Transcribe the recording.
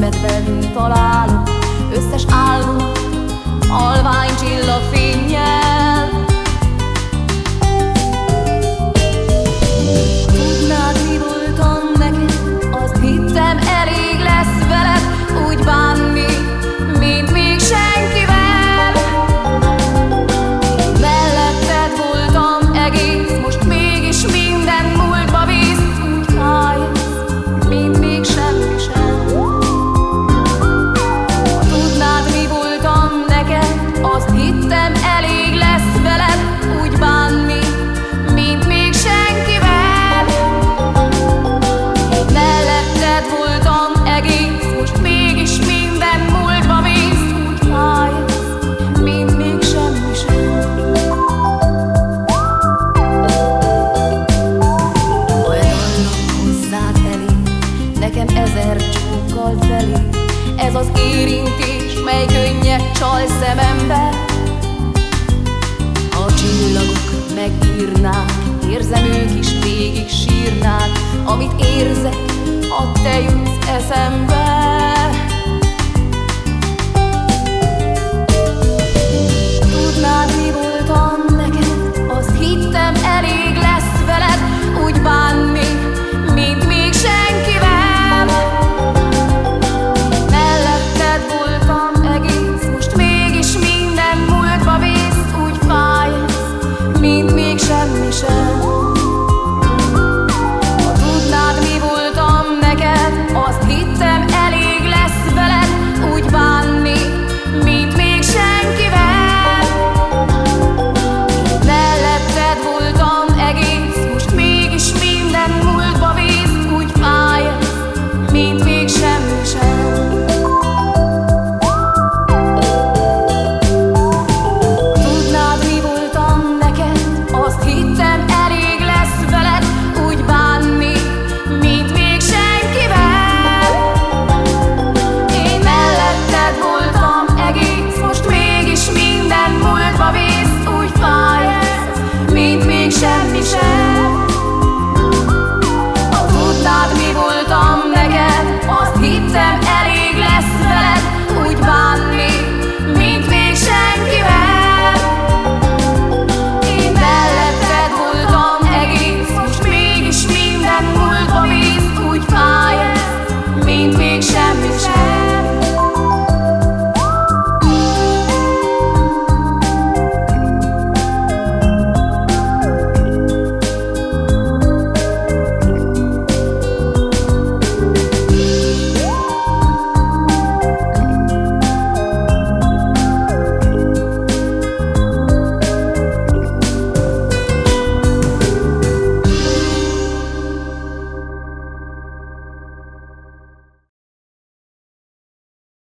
szemedben találom, összes álmunk, alvány csillag. ezer csókkal felé. Ez az érintés, mely könnyed csal szemembe. A csillagok megírnák, érzem ők is végig sírnák, amit érzek, ha te jutsz eszembe.